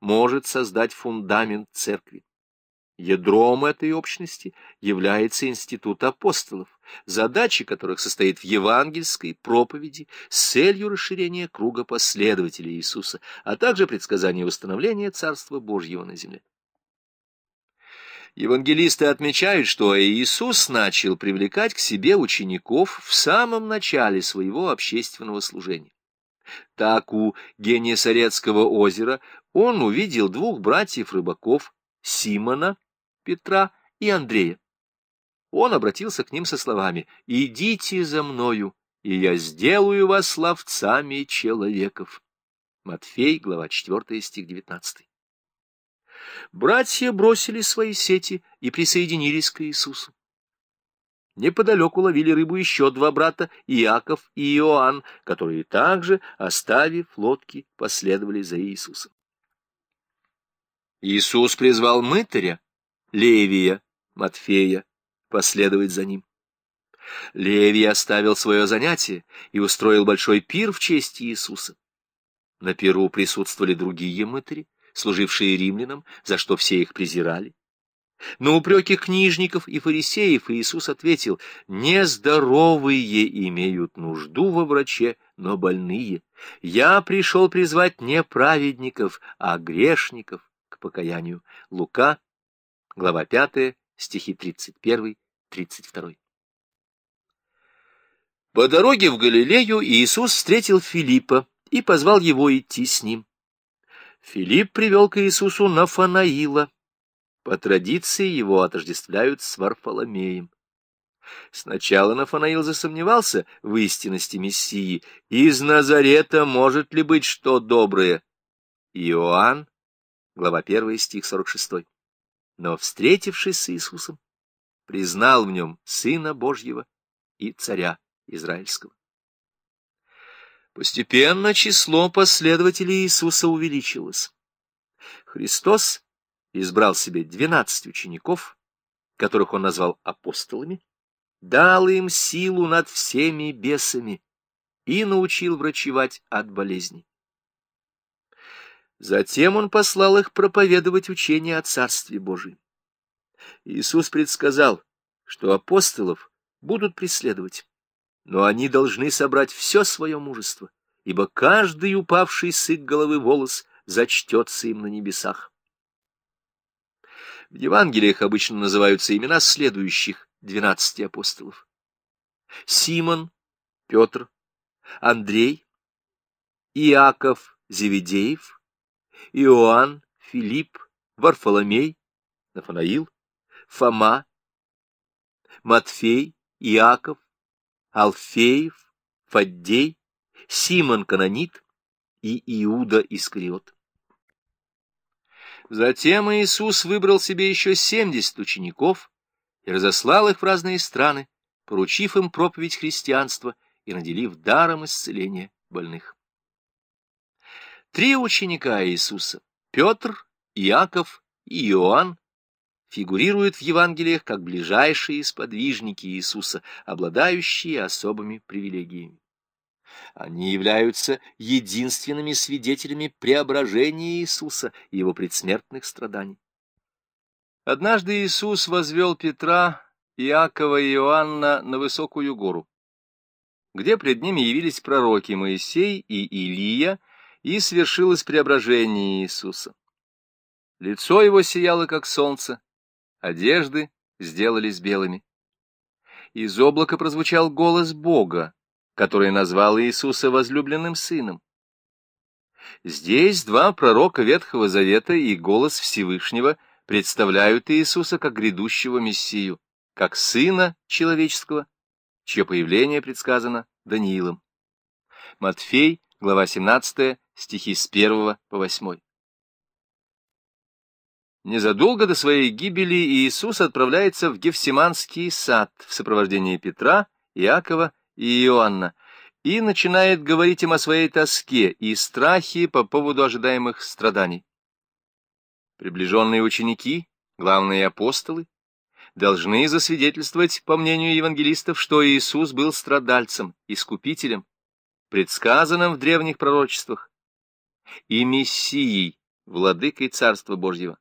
может создать фундамент церкви. Ядром этой общности является институт апостолов, задача которых состоит в евангельской проповеди с целью расширения круга последователей Иисуса, а также предсказания установления Царства Божьего на земле. Евангелисты отмечают, что Иисус начал привлекать к себе учеников в самом начале своего общественного служения. Так у Генесарецкого озера он увидел двух братьев-рыбаков, Симона, Петра и Андрея. Он обратился к ним со словами «Идите за мною, и я сделаю вас ловцами человеков». Матфей, глава 4, стих 19. Братья бросили свои сети и присоединились к Иисусу. Неподалеку ловили рыбу еще два брата, Иаков и Иоанн, которые также, оставив лодки, последовали за Иисусом. Иисус призвал мытаря, Левия, Матфея, последовать за ним. Левий оставил свое занятие и устроил большой пир в честь Иисуса. На пиру присутствовали другие мытари, служившие римлянам, за что все их презирали. На упреки книжников и фарисеев Иисус ответил, «Нездоровые имеют нужду во враче, но больные. Я пришел призвать не праведников, а грешников к покаянию». Лука, глава 5, стихи 31-32. По дороге в Галилею Иисус встретил Филиппа и позвал его идти с ним. Филипп привел к Иисусу Нафанаила. По традиции его отождествляют с Варфоломеем. Сначала Нафанаил засомневался в истинности Мессии. Из Назарета может ли быть что доброе? Иоанн, глава 1, стих 46. Но, встретившись с Иисусом, признал в нем Сына Божьего и Царя Израильского. Постепенно число последователей Иисуса увеличилось. Христос избрал себе двенадцать учеников, которых он назвал апостолами, дал им силу над всеми бесами и научил врачевать от болезней. Затем он послал их проповедовать учение о Царстве Божьем. Иисус предсказал, что апостолов будут преследовать но они должны собрать все свое мужество, ибо каждый упавший с их головы волос зачтется им на небесах. В Евангелиях обычно называются имена следующих двенадцати апостолов. Симон, Петр, Андрей, Иаков Зеведеев, Иоанн, Филипп, Варфоломей, Нафанаил, Фома, Матфей, Иаков, Алфеев, Фаддей, Симон Канонит и Иуда Искариот. Затем Иисус выбрал себе еще семьдесят учеников и разослал их в разные страны, поручив им проповедь христианства и наделив даром исцеления больных. Три ученика Иисуса — Петр, Иаков и Иоанн фигурируют в Евангелиях как ближайшие сподвижники Иисуса, обладающие особыми привилегиями. Они являются единственными свидетелями преображения Иисуса и его предсмертных страданий. Однажды Иисус возвел Петра, Иакова и Иоанна на высокую гору, где пред ними явились пророки Моисей и Илия, и свершилось преображение Иисуса. Лицо его сияло, как солнце, одежды сделались белыми. Из облака прозвучал голос Бога, который назвал Иисуса возлюбленным сыном. Здесь два пророка Ветхого Завета и голос Всевышнего представляют Иисуса как грядущего Мессию, как Сына Человеческого, чье появление предсказано Даниилом. Матфей, глава 17, стихи с 1 по 8. Незадолго до своей гибели Иисус отправляется в Гефсиманский сад в сопровождении Петра, Иакова и Иоанна и начинает говорить им о своей тоске и страхе по поводу ожидаемых страданий. Приближенные ученики, главные апостолы, должны засвидетельствовать, по мнению евангелистов, что Иисус был страдальцем, искупителем, предсказанным в древних пророчествах, и Мессией, владыкой Царства Божьего.